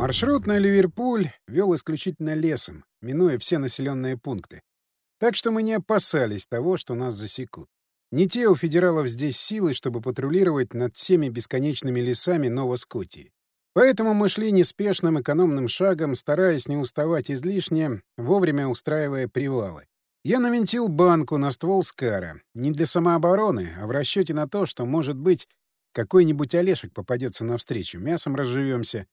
Маршрут на Ливерпуль вел исключительно лесом, минуя все населенные пункты. Так что мы не опасались того, что нас засекут. Не те у федералов здесь силы, чтобы патрулировать над всеми бесконечными лесами Нова-Скотии. Поэтому мы шли неспешным экономным шагом, стараясь не уставать излишне, вовремя устраивая привалы. Я навинтил банку на ствол Скара. Не для самообороны, а в расчете на то, что, может быть, какой-нибудь Олешек попадется навстречу, мясом разживемся.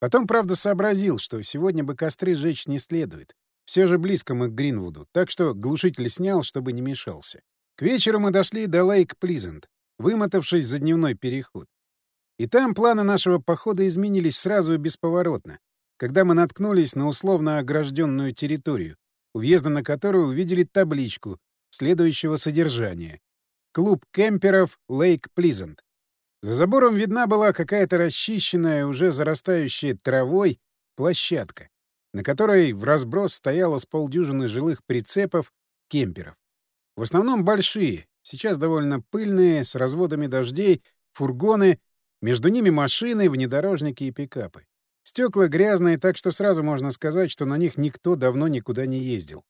Потом, правда, сообразил, что сегодня бы костры сжечь не следует. Все же близко мы к Гринвуду, так что глушитель снял, чтобы не мешался. К вечеру мы дошли до Лейк-Плизент, вымотавшись за дневной переход. И там планы нашего похода изменились сразу и бесповоротно, когда мы наткнулись на условно огражденную территорию, у въезда на которую увидели табличку следующего содержания. Клуб кемперов Лейк Плизент. За забором видна была какая-то расчищенная, уже зарастающая травой, площадка, на которой в разброс стояло с полдюжины жилых прицепов кемперов. В основном большие, сейчас довольно пыльные, с разводами дождей, фургоны, между ними машины, внедорожники и пикапы. Стекла грязные, так что сразу можно сказать, что на них никто давно никуда не ездил.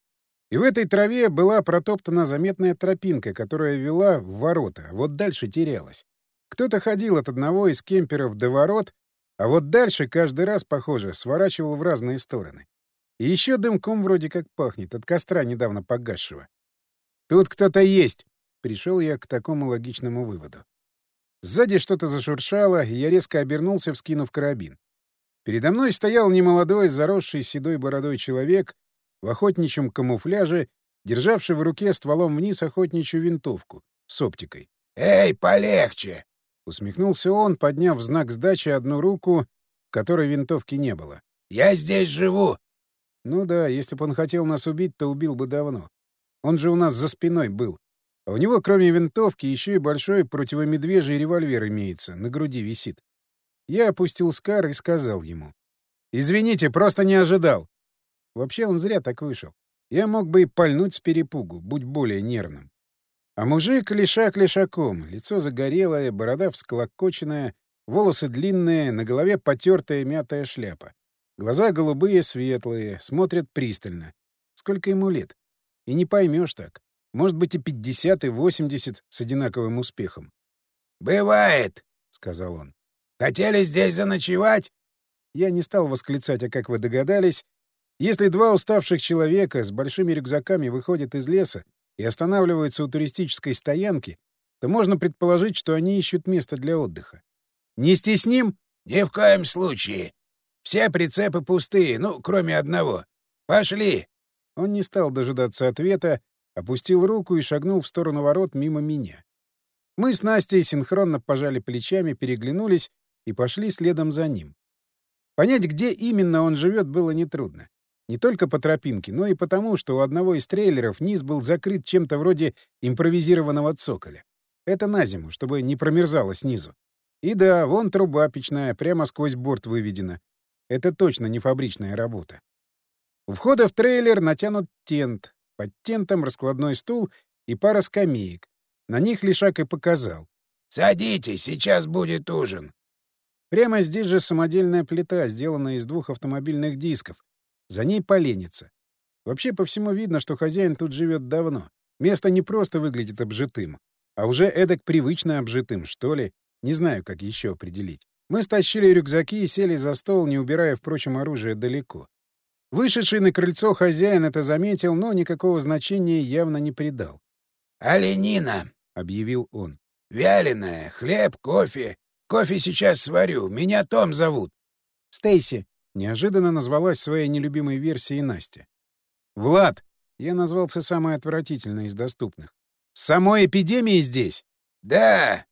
И в этой траве была протоптана заметная тропинка, которая вела в ворота, а вот дальше терялась. Кто-то ходил от одного из кемперов до ворот, а вот дальше каждый раз, похоже, сворачивал в разные стороны. И еще дымком вроде как пахнет, от костра недавно погасшего. «Тут кто-то есть!» — пришел я к такому логичному выводу. Сзади что-то зашуршало, и я резко обернулся, вскинув карабин. Передо мной стоял немолодой, заросший седой бородой человек в охотничьем камуфляже, державший в руке стволом вниз охотничью винтовку с оптикой. «Эй, полегче!» Усмехнулся он, подняв в знак сдачи одну руку, в которой винтовки не было. «Я здесь живу!» Ну да, если бы он хотел нас убить, то убил бы давно. Он же у нас за спиной был. А у него, кроме винтовки, еще и большой противомедвежий револьвер имеется, на груди висит. Я опустил скар и сказал ему. «Извините, просто не ожидал». Вообще он зря так вышел. Я мог бы и пальнуть с перепугу, будь более нервным. А мужик лишак лишаком, лицо загорелое, борода всклокоченная, волосы длинные, на голове потертая мятая шляпа. Глаза голубые, светлые, смотрят пристально. Сколько ему лет? И не поймешь так. Может быть, и 50, и 80 с одинаковым успехом. «Бывает», — сказал он. «Хотели здесь заночевать?» Я не стал восклицать, а как вы догадались, если два уставших человека с большими рюкзаками выходят из леса и останавливаются у туристической стоянки, то можно предположить, что они ищут место для отдыха. «Не стесним?» «Ни в коем случае. Все прицепы пустые, ну, кроме одного. Пошли!» Он не стал дожидаться ответа, опустил руку и шагнул в сторону ворот мимо меня. Мы с Настей синхронно пожали плечами, переглянулись и пошли следом за ним. Понять, где именно он живет, было нетрудно. Не только по тропинке, но и потому, что у одного из трейлеров низ был закрыт чем-то вроде импровизированного цоколя. Это на зиму, чтобы не промерзало снизу. И да, вон труба печная, прямо сквозь борт выведена. Это точно не фабричная работа. У входа в трейлер натянут тент. Под тентом раскладной стул и пара скамеек. На них Лишак и показал. «Садитесь, сейчас будет ужин». Прямо здесь же самодельная плита, сделанная из двух автомобильных дисков, за ней поленница. Вообще по всему видно, что хозяин тут живет давно. Место не просто выглядит обжитым, а уже эдак привычно обжитым, что ли. Не знаю, как еще определить. Мы стащили рюкзаки и сели за стол, не убирая, впрочем, оружие далеко. Вышедший на крыльцо хозяин это заметил, но никакого значения явно не придал. «Оленина!» — объявил он. «Вяленая, хлеб, кофе. Кофе сейчас сварю. Меня Том зовут». «Стейси», Неожиданно назвалась своей нелюбимой версией Настя. «Влад!» — я назвался самой отвратительной из доступных. «С самой эпидемией здесь?» «Да!»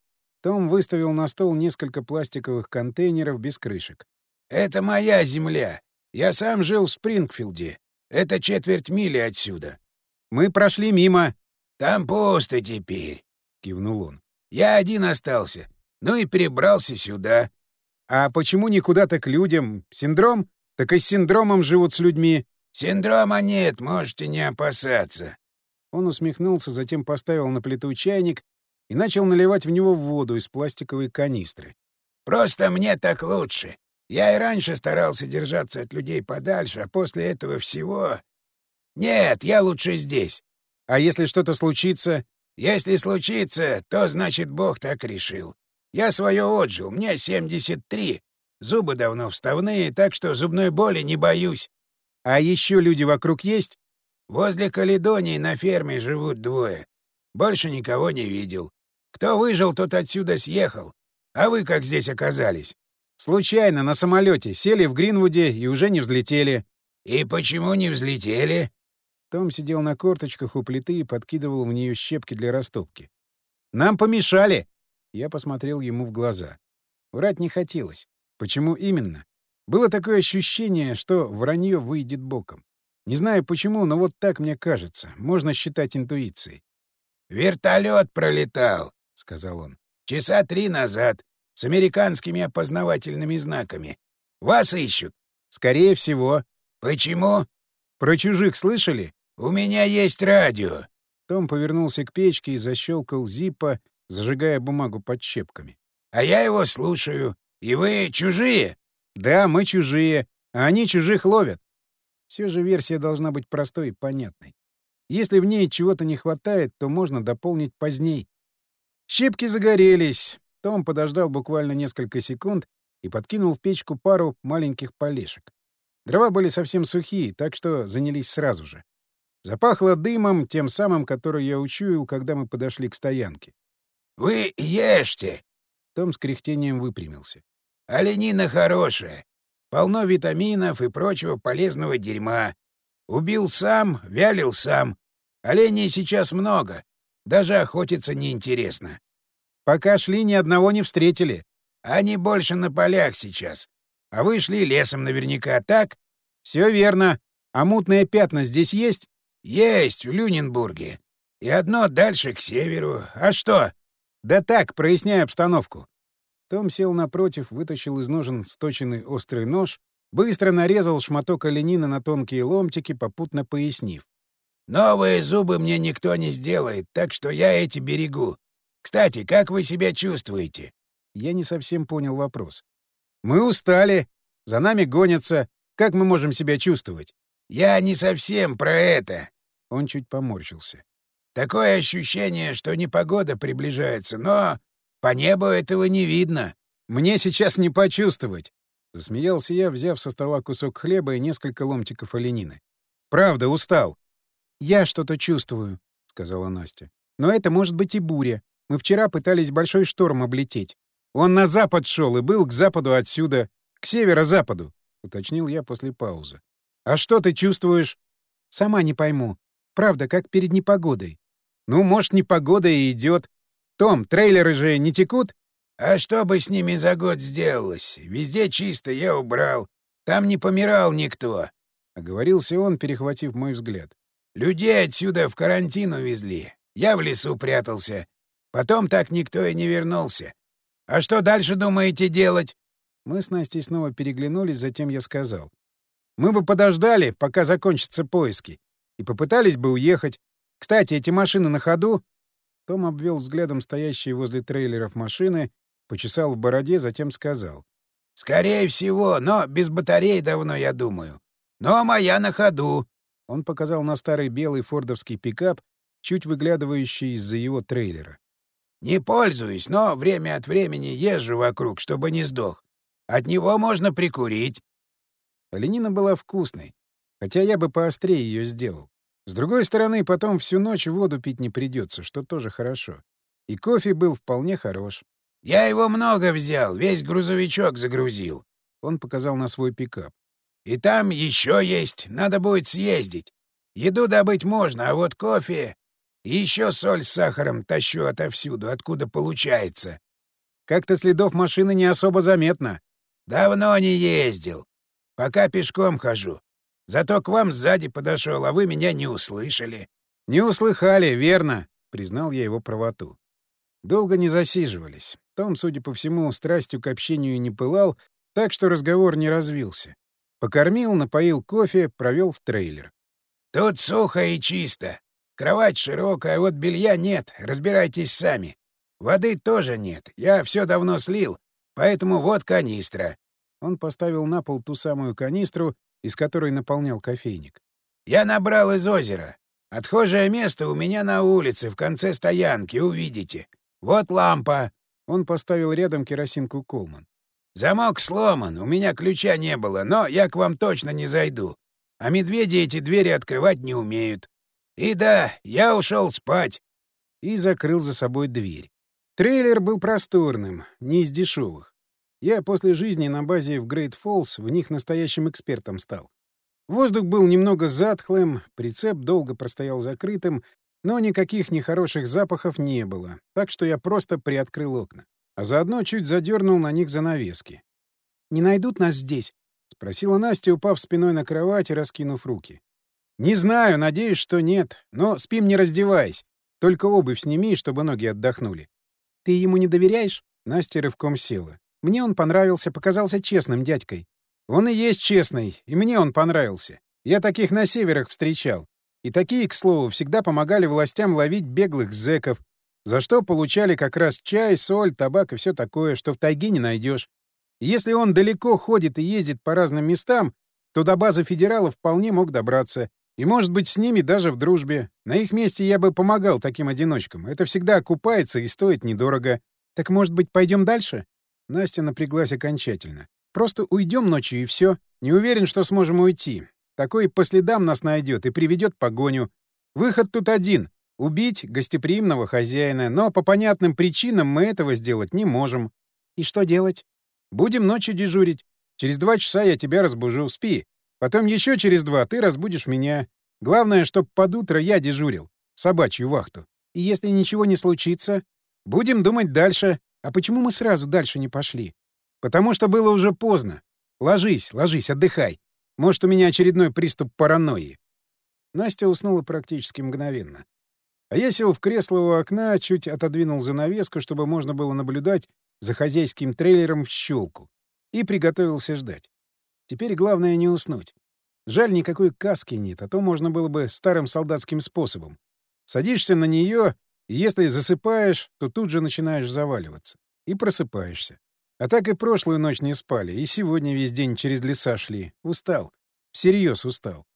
Том выставил на стол несколько пластиковых контейнеров без крышек. «Это моя земля. Я сам жил в Спрингфилде. Это четверть мили отсюда». «Мы прошли мимо». «Там пусто теперь», — кивнул он. «Я один остался. Ну и перебрался сюда. А почему не куда-то к людям? Синдром? Так и с синдромом живут с людьми. Синдрома нет, можете не опасаться. Он усмехнулся, затем поставил на плиту чайник и начал наливать в него воду из пластиковой канистры. Просто мне так лучше. Я и раньше старался держаться от людей подальше, а после этого всего... Нет, я лучше здесь. А если что-то случится? Если случится, то значит Бог так решил. Я свое отжил, мне 73. Зубы давно вставные, так что зубной боли не боюсь. А еще люди вокруг есть? Возле Каледонии на ферме живут двое. Больше никого не видел. Кто выжил, тот отсюда съехал. А вы как здесь оказались? Случайно, на самолете. Сели в Гринвуде и уже не взлетели. И почему не взлетели? Том сидел на корточках у плиты и подкидывал в нее щепки для растопки. «Нам помешали!» Я посмотрел ему в глаза. Врать не хотелось. Почему именно? Было такое ощущение, что вранье выйдет боком. Не знаю почему, но вот так мне кажется. Можно считать интуицией. «Вертолет пролетал», — сказал он. «Часа три назад. С американскими опознавательными знаками. Вас ищут?» «Скорее всего». «Почему?» «Про чужих слышали?» «У меня есть радио». Том повернулся к печке и защелкал зиппа, зажигая бумагу под щепками. «А я его слушаю. И вы чужие?» «Да, мы чужие, а они чужих ловят». Все же версия должна быть простой и понятной. Если в ней чего-то не хватает, то можно дополнить поздней. Щепки загорелись. Том подождал буквально несколько секунд и подкинул в печку пару маленьких полешек. Дрова были совсем сухие, так что занялись сразу же. Запахло дымом, тем самым, который я учуял, когда мы подошли к стоянке. «Вы ешьте!» Том с кряхтением выпрямился. «Оленина хорошая. Полно витаминов и прочего полезного дерьма. Убил сам, вялил сам. Оленей сейчас много. Даже охотиться неинтересно. Пока шли, ни одного не встретили. Они больше на полях сейчас. А вы шли лесом наверняка, так? Все верно. А мутные пятна здесь есть? Есть, в Люненбурге. И одно дальше к северу. А что? Да так, проясняй обстановку. Том сел напротив, вытащил из ножен сточенный острый нож Быстро нарезал шматок оленины на тонкие ломтики, попутно пояснив. «Новые зубы мне никто не сделает, так что я эти берегу. Кстати, как вы себя чувствуете?» Я не совсем понял вопрос. «Мы устали. За нами гонятся. Как мы можем себя чувствовать?» «Я не совсем про это». Он чуть поморщился. «Такое ощущение, что непогода приближается, но по небу этого не видно». «Мне сейчас не почувствовать. Засмеялся я, взяв со стола кусок хлеба и несколько ломтиков оленины. «Правда, устал». «Я что-то чувствую», — сказала Настя. «Но это может быть и буря. Мы вчера пытались большой шторм облететь. Он на запад шел и был к западу отсюда, к северо-западу», — уточнил я после паузы. «А что ты чувствуешь?» «Сама не пойму. Правда, как перед непогодой». «Ну, может, непогода и идет. Том, трейлеры же не текут?» А что бы с ними за год сделалось? Везде чисто, я убрал. Там не помирал никто. Оговорился он, перехватив мой взгляд. Людей отсюда в карантин увезли. Я в лесу прятался. Потом так никто и не вернулся. А что дальше думаете делать? Мы с Настей снова переглянулись, затем я сказал. Мы бы подождали, пока закончатся поиски, и попытались бы уехать. Кстати, эти машины на ходу? Том обвел взглядом стоящие возле трейлеров машины Почесал в бороде, затем сказал. «Скорее всего, но без батарей давно, я думаю. Но моя на ходу». Он показал на старый белый фордовский пикап, чуть выглядывающий из-за его трейлера. «Не пользуюсь, но время от времени езжу вокруг, чтобы не сдох. От него можно прикурить». Оленина была вкусной, хотя я бы поострее ее сделал. С другой стороны, потом всю ночь воду пить не придется, что тоже хорошо. И кофе был вполне хорош. Я его много взял, весь грузовичок загрузил. Он показал на свой пикап. И там еще есть, надо будет съездить. Еду добыть можно, а вот кофе... И еще соль с сахаром тащу отовсюду, откуда получается. Как-то следов машины не особо заметно. Давно не ездил. Пока пешком хожу. Зато к вам сзади подошел, а вы меня не услышали. Не услыхали, верно, признал я его правоту. Долго не засиживались. Том, судя по всему, страстью к общению не пылал, так что разговор не развился. Покормил, напоил кофе, провел в трейлер. «Тут сухо и чисто. Кровать широкая, вот белья нет, разбирайтесь сами. Воды тоже нет, я все давно слил, поэтому вот канистра». Он поставил на пол ту самую канистру, из которой наполнял кофейник. «Я набрал из озера. Отхожее место у меня на улице, в конце стоянки, увидите. Вот лампа». Он поставил рядом керосинку Колман. «Замок сломан, у меня ключа не было, но я к вам точно не зайду. А медведи эти двери открывать не умеют. И да, я ушел спать». И закрыл за собой дверь. Трейлер был просторным, не из дешевых. Я после жизни на базе в Грейт Фоллс в них настоящим экспертом стал. Воздух был немного затхлым, прицеп долго простоял закрытым, но никаких нехороших запахов не было, так что я просто приоткрыл окна, а заодно чуть задернул на них занавески. «Не найдут нас здесь?» — спросила Настя, упав спиной на кровать и раскинув руки. «Не знаю, надеюсь, что нет, но спим не раздеваясь. Только обувь сними, чтобы ноги отдохнули. «Ты ему не доверяешь?» Настя рывком села. «Мне он понравился, показался честным дядькой». «Он и есть честный, и мне он понравился. Я таких на северах встречал. И такие, к слову, всегда помогали властям ловить беглых зэков, за что получали как раз чай, соль, табак и все такое, что в тайге не найдешь. если он далеко ходит и ездит по разным местам, то до базы федералов вполне мог добраться. И, может быть, с ними даже в дружбе. На их месте я бы помогал таким одиночкам. Это всегда окупается и стоит недорого. Так, может быть, пойдем дальше? Настя напряглась окончательно. Просто уйдем ночью и все. Не уверен, что сможем уйти. Такой по следам нас найдет и приведет погоню. Выход тут один — убить гостеприимного хозяина, но по понятным причинам мы этого сделать не можем. И что делать? Будем ночью дежурить. Через два часа я тебя разбужу. Спи. Потом еще через два ты разбудишь меня. Главное, чтоб под утро я дежурил. Собачью вахту. И если ничего не случится, будем думать дальше. А почему мы сразу дальше не пошли? Потому что было уже поздно. Ложись, ложись, отдыхай. Может, у меня очередной приступ паранойи. Настя уснула практически мгновенно. А я сел в кресло у окна, чуть отодвинул занавеску, чтобы можно было наблюдать за хозяйским трейлером в щелку, и приготовился ждать. Теперь главное не уснуть. Жаль, никакой каски нет, а то можно было бы старым солдатским способом. Садишься на нее, если засыпаешь, то тут же начинаешь заваливаться. И просыпаешься. А так и прошлую ночь не спали, и сегодня весь день через леса шли. Устал. Всерьез устал.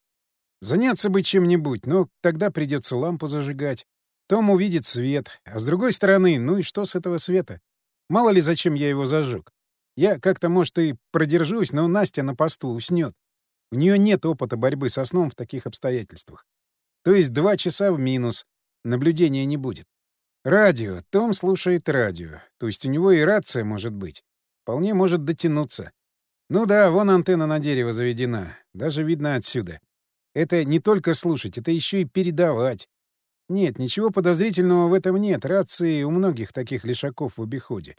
Заняться бы чем-нибудь, но тогда придется лампу зажигать. Том увидит свет. А с другой стороны, ну и что с этого света? Мало ли, зачем я его зажег. Я как-то, может, и продержусь, но Настя на посту уснет. У нее нет опыта борьбы со сном в таких обстоятельствах. То есть два часа в минус. Наблюдения не будет. Радио. Том слушает радио. То есть у него и рация может быть. Вполне может дотянуться. Ну да, вон антенна на дерево заведена. Даже видно отсюда. Это не только слушать, это еще и передавать. Нет, ничего подозрительного в этом нет. Рации у многих таких лишаков в обиходе.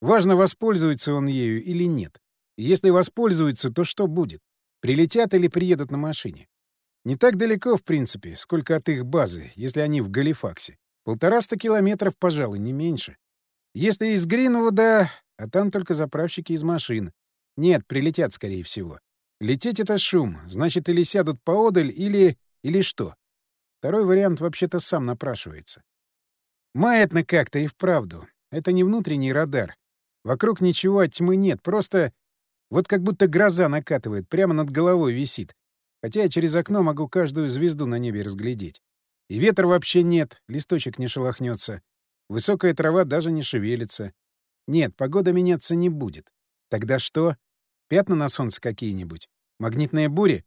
Важно, воспользуется он ею или нет. Если воспользуется, то что будет? Прилетят или приедут на машине? Не так далеко, в принципе, сколько от их базы, если они в Галифаксе. Полтораста километров, пожалуй, не меньше. Если из Гринвуда, а там только заправщики из машин. Нет, прилетят, скорее всего. Лететь — это шум, значит, или сядут поодаль, или... или что? Второй вариант вообще-то сам напрашивается. Маятно как-то и вправду. Это не внутренний радар, Вокруг ничего от тьмы нет, просто вот как будто гроза накатывает, прямо над головой висит. Хотя я через окно могу каждую звезду на небе разглядеть. И ветра вообще нет, листочек не шелохнется. Высокая трава даже не шевелится. Нет, погода меняться не будет. Тогда что? Пятна на солнце какие-нибудь? Магнитные бури?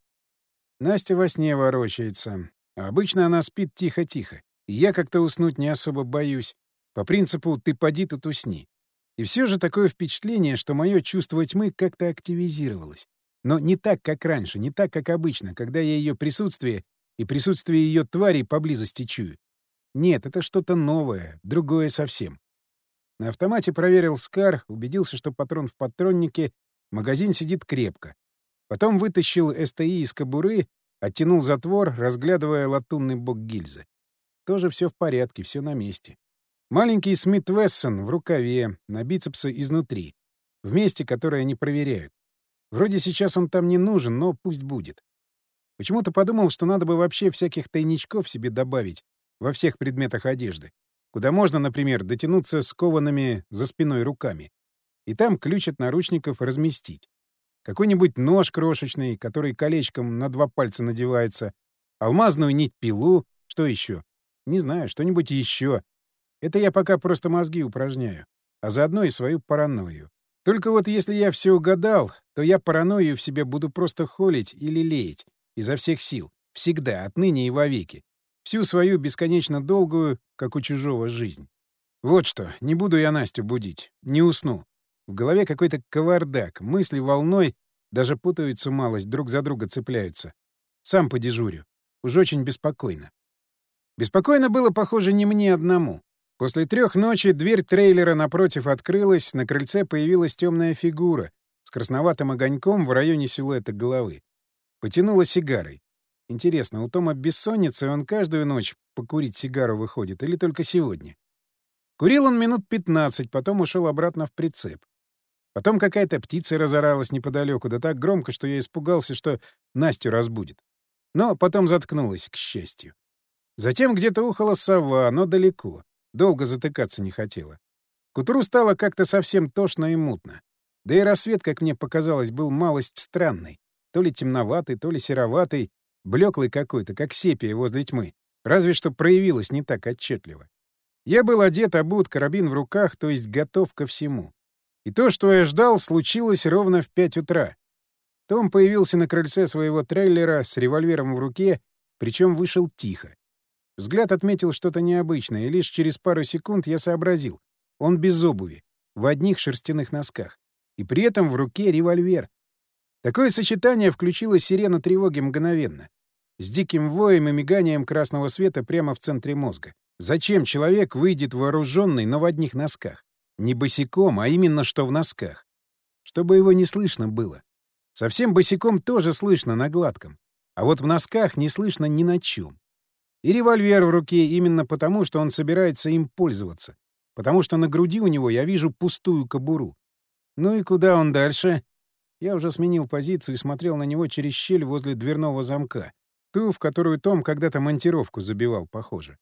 Настя во сне ворочается. Обычно она спит тихо-тихо. И я как-то уснуть не особо боюсь. По принципу «ты поди тут усни». И все же такое впечатление, что мое чувство тьмы как-то активизировалось. Но не так, как раньше, не так, как обычно, когда я ее присутствие и присутствие ее тварей поблизости чую. Нет, это что-то новое, другое совсем. На автомате проверил Скар, убедился, что патрон в патроннике, магазин сидит крепко. Потом вытащил СТИ из кобуры, оттянул затвор, разглядывая латунный бок гильзы. Тоже все в порядке, все на месте. Маленький Смит Вессон в рукаве, на бицепсы изнутри. В месте, которое они проверяют. Вроде сейчас он там не нужен, но пусть будет. Почему-то подумал, что надо бы вообще всяких тайничков себе добавить во всех предметах одежды, куда можно, например, дотянуться скованными за спиной руками. И там ключ от наручников разместить. какой-нибудь нож крошечный, который колечком на два пальца надевается, алмазную нить пилу, что еще? Не знаю, что-нибудь еще. Это я пока просто мозги упражняю, а заодно и свою паранойю. Только вот если я все угадал, то я паранойю в себе буду просто холить или леять изо всех сил, всегда, отныне и вовеки. Всю свою бесконечно долгую, как у чужого, жизнь. Вот что, не буду я Настю будить, не усну. В голове какой-то кавардак, мысли волной, даже путаются малость, друг за друга цепляются. Сам подежурю. Уж очень беспокойно. Беспокойно было, похоже, не мне одному. После трех ночи дверь трейлера напротив открылась, на крыльце появилась темная фигура с красноватым огоньком в районе силуэта головы. Потянула сигарой. Интересно, у Тома бессонница, и он каждую ночь покурить сигару выходит, или только сегодня? Курил он минут 15, потом ушел обратно в прицеп. Потом какая-то птица разоралась неподалеку, да так громко, что я испугался, что Настю разбудит. Но потом заткнулась, к счастью. Затем где-то ухала сова, но далеко. Долго затыкаться не хотела. К утру стало как-то совсем тошно и мутно. Да и рассвет, как мне показалось, был малость странный. То ли темноватый, то ли сероватый, блеклый какой-то, как сепия возле тьмы. Разве что проявилось не так отчетливо. Я был одет, обут, карабин в руках, то есть готов ко всему. И то, что я ждал, случилось ровно в пять утра. Том появился на крыльце своего трейлера с револьвером в руке, причем вышел тихо. Взгляд отметил что-то необычное, и лишь через пару секунд я сообразил. Он без обуви, в одних шерстяных носках. И при этом в руке револьвер. Такое сочетание включило сирену тревоги мгновенно. С диким воем и миганием красного света прямо в центре мозга. Зачем человек выйдет вооруженный, но в одних носках? Не босиком, а именно что в носках. Чтобы его не слышно было. Совсем босиком тоже слышно на гладком. А вот в носках не слышно ни на чем. И револьвер в руке именно потому, что он собирается им пользоваться. Потому что на груди у него я вижу пустую кобуру. Ну и куда он дальше? Я уже сменил позицию и смотрел на него через щель возле дверного замка. Ту, в которую Том когда-то монтировку забивал, похоже.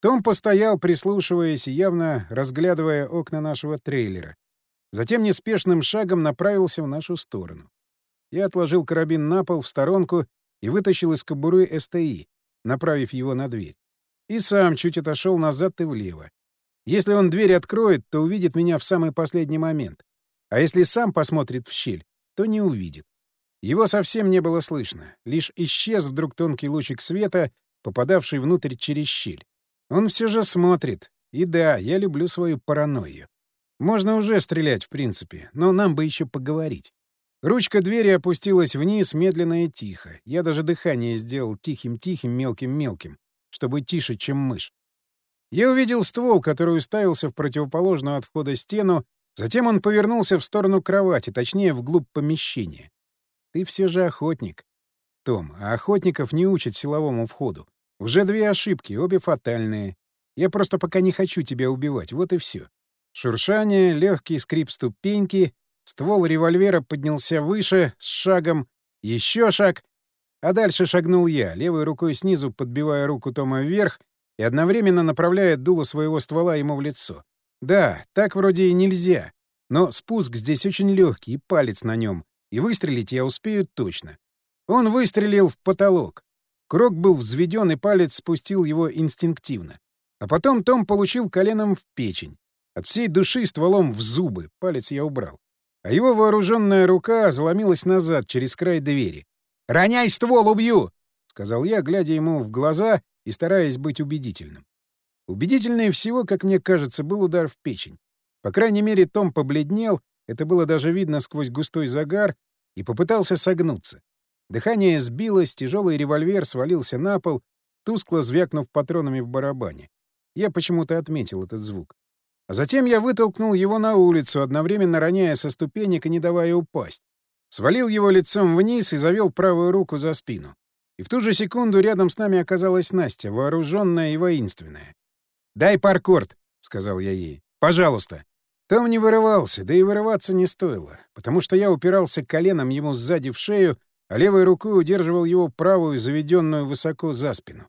Том постоял, прислушиваясь и явно разглядывая окна нашего трейлера. Затем неспешным шагом направился в нашу сторону. Я отложил карабин на пол в сторонку и вытащил из кобуры СТИ, направив его на дверь. И сам чуть отошел назад и влево. Если он дверь откроет, то увидит меня в самый последний момент. А если сам посмотрит в щель, то не увидит. Его совсем не было слышно. Лишь исчез вдруг тонкий лучик света, попадавший внутрь через щель. Он все же смотрит. И да, я люблю свою паранойю. Можно уже стрелять, в принципе, но нам бы еще поговорить. Ручка двери опустилась вниз медленно и тихо. Я даже дыхание сделал тихим-тихим, мелким-мелким, чтобы тише, чем мышь. Я увидел ствол, который уставился в противоположную от входа стену, затем он повернулся в сторону кровати, точнее, вглубь помещения. Ты все же охотник. Том, а охотников не учат силовому входу. Уже две ошибки, обе фатальные. Я просто пока не хочу тебя убивать, вот и все. Шуршание, легкий скрип ступеньки, Ствол револьвера поднялся выше, с шагом, еще шаг, а дальше шагнул я, левой рукой снизу подбивая руку Тома вверх и одновременно направляя дуло своего ствола ему в лицо. Да, так вроде и нельзя, но спуск здесь очень легкий, и палец на нем, и выстрелить я успею точно. Он выстрелил в потолок. Крок был взведен, и палец спустил его инстинктивно. А потом Том получил коленом в печень. От всей души стволом в зубы. Палец я убрал а его вооруженная рука заломилась назад через край двери. «Роняй ствол, убью!» — сказал я, глядя ему в глаза и стараясь быть убедительным. Убедительнее всего, как мне кажется, был удар в печень. По крайней мере, Том побледнел, это было даже видно сквозь густой загар, и попытался согнуться. Дыхание сбилось, тяжелый револьвер свалился на пол, тускло звякнув патронами в барабане. Я почему-то отметил этот звук. А затем я вытолкнул его на улицу, одновременно роняя со ступенек и не давая упасть. Свалил его лицом вниз и завел правую руку за спину. И в ту же секунду рядом с нами оказалась Настя, вооруженная и воинственная. «Дай паркорд», — сказал я ей. «Пожалуйста». Том не вырывался, да и вырываться не стоило, потому что я упирался коленом ему сзади в шею, а левой рукой удерживал его правую, заведенную высоко за спину.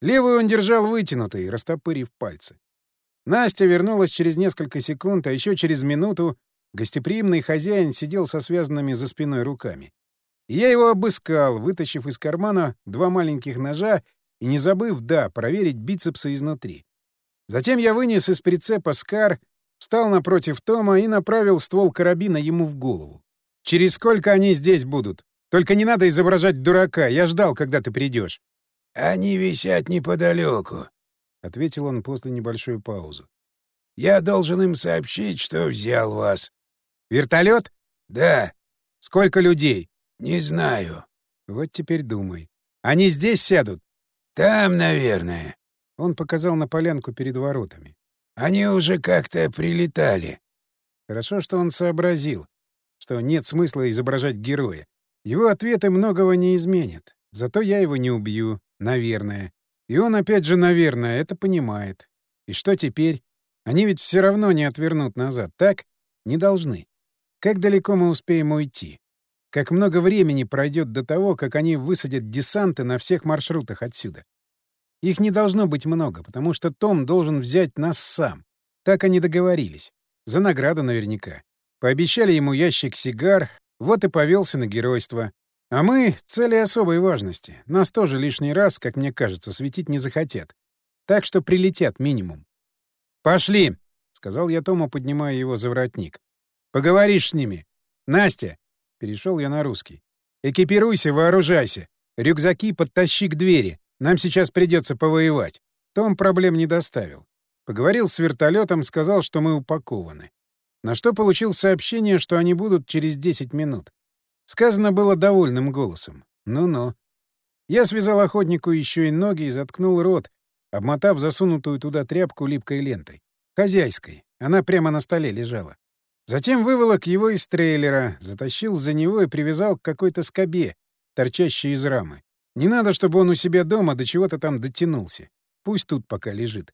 Левую он держал вытянутой, растопырив пальцы. Настя вернулась через несколько секунд, а еще через минуту Гостеприимный хозяин сидел со связанными за спиной руками. Я его обыскал, вытащив из кармана два маленьких ножа и не забыв, да, проверить бицепсы изнутри. Затем я вынес из прицепа скар, встал напротив Тома и направил ствол карабина ему в голову. «Через сколько они здесь будут? Только не надо изображать дурака, я ждал, когда ты придешь. «Они висят неподалеку», — ответил он после небольшой паузы. «Я должен им сообщить, что взял вас». «Вертолет?» «Да». «Сколько людей?» «Не знаю». «Вот теперь думай. Они здесь сядут?» «Там, наверное». Он показал на полянку перед воротами. «Они уже как-то прилетали». Хорошо, что он сообразил, что нет смысла изображать героя. Его ответы многого не изменят. Зато я его не убью, наверное. И он опять же, наверное, это понимает. И что теперь? Они ведь все равно не отвернут назад, так? Не должны. Как далеко мы успеем уйти? Как много времени пройдет до того, как они высадят десанты на всех маршрутах отсюда? Их не должно быть много, потому что Том должен взять нас сам. Так они договорились. За награду наверняка. Пообещали ему ящик сигар, вот и повелся на геройство. А мы — цели особой важности. Нас тоже лишний раз, как мне кажется, светить не захотят. Так что прилетят минимум. «Пошли!» — сказал я Тому, поднимая его за воротник. «Поговоришь с ними. Настя!» — перешел я на русский. «Экипируйся, вооружайся. Рюкзаки подтащи к двери. Нам сейчас придется повоевать». Том проблем не доставил. Поговорил с вертолетом, сказал, что мы упакованы. На что получил сообщение, что они будут через 10 минут. Сказано было довольным голосом. Ну-ну. Я связал охотнику еще и ноги и заткнул рот, обмотав засунутую туда тряпку липкой лентой. Хозяйской. Она прямо на столе лежала. Затем выволок его из трейлера, затащил за него и привязал к какой-то скобе, торчащей из рамы. Не надо, чтобы он у себя дома до чего-то там дотянулся. Пусть тут пока лежит.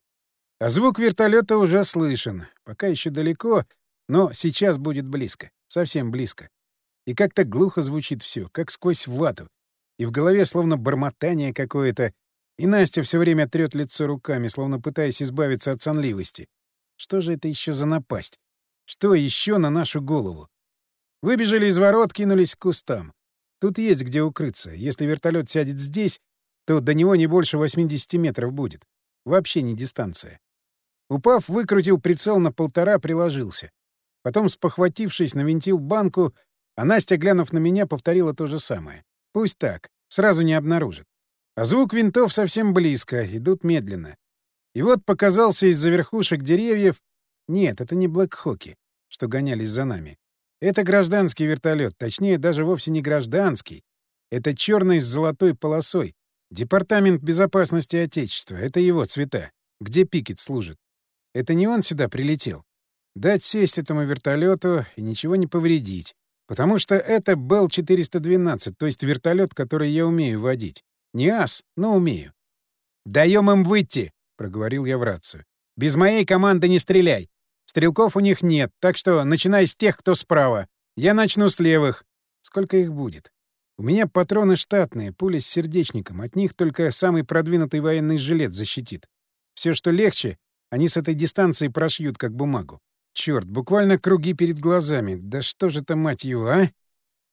А звук вертолета уже слышен. Пока еще далеко, но сейчас будет близко, совсем близко. И как-то глухо звучит все, как сквозь вату. И в голове словно бормотание какое-то. И Настя все время трет лицо руками, словно пытаясь избавиться от сонливости. Что же это еще за напасть? Что еще на нашу голову? Выбежали из ворот, кинулись к кустам. Тут есть где укрыться. Если вертолет сядет здесь, то до него не больше 80 метров будет. Вообще не дистанция. Упав, выкрутил прицел на полтора, приложился. Потом, спохватившись, навинтил банку, а Настя, глянув на меня, повторила то же самое. Пусть так, сразу не обнаружит. А звук винтов совсем близко, идут медленно. И вот показался из-за верхушек деревьев... Нет, это не Блэкхоки, что гонялись за нами. Это гражданский вертолет, точнее, даже вовсе не гражданский. Это черный с золотой полосой. Департамент безопасности Отечества. Это его цвета. Где Пикет служит. Это не он сюда прилетел. Дать сесть этому вертолету и ничего не повредить. Потому что это Белл-412, то есть вертолет, который я умею водить. Не ас, но умею. «Даем им выйти!» — проговорил я в рацию. «Без моей команды не стреляй. Стрелков у них нет, так что начинай с тех, кто справа. Я начну с левых. Сколько их будет? У меня патроны штатные, пули с сердечником. От них только самый продвинутый военный жилет защитит. Все, что легче, они с этой дистанции прошьют, как бумагу. Черт, буквально круги перед глазами. Да что же это, мать его, а?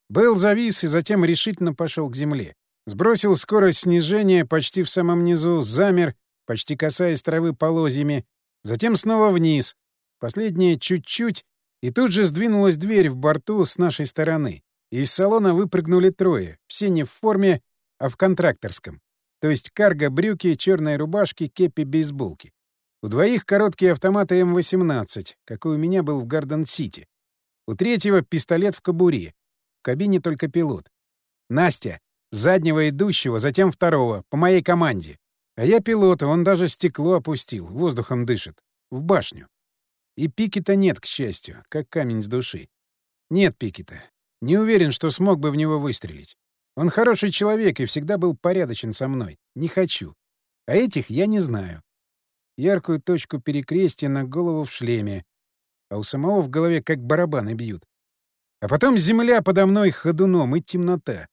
Был завис и затем решительно пошел к земле. Сбросил скорость снижения почти в самом низу, замер, почти касаясь травы полозьями, затем снова вниз. Последнее чуть-чуть, и тут же сдвинулась дверь в борту с нашей стороны. Из салона выпрыгнули трое, все не в форме, а в контракторском. То есть карго, брюки, черные рубашки, кепи, бейсболки. У двоих короткие автоматы М-18, какой у меня был в Гарден-Сити. У третьего пистолет в кобуре. В кабине только пилот. Настя. Заднего идущего, затем второго, по моей команде. А я пилот, он даже стекло опустил, воздухом дышит. В башню. И Пикета нет, к счастью, как камень с души. Нет Пикета. Не уверен, что смог бы в него выстрелить. Он хороший человек и всегда был порядочен со мной. Не хочу. А этих я не знаю яркую точку перекрестия на голову в шлеме, а у самого в голове как барабаны бьют. А потом земля подо мной ходуном и темнота.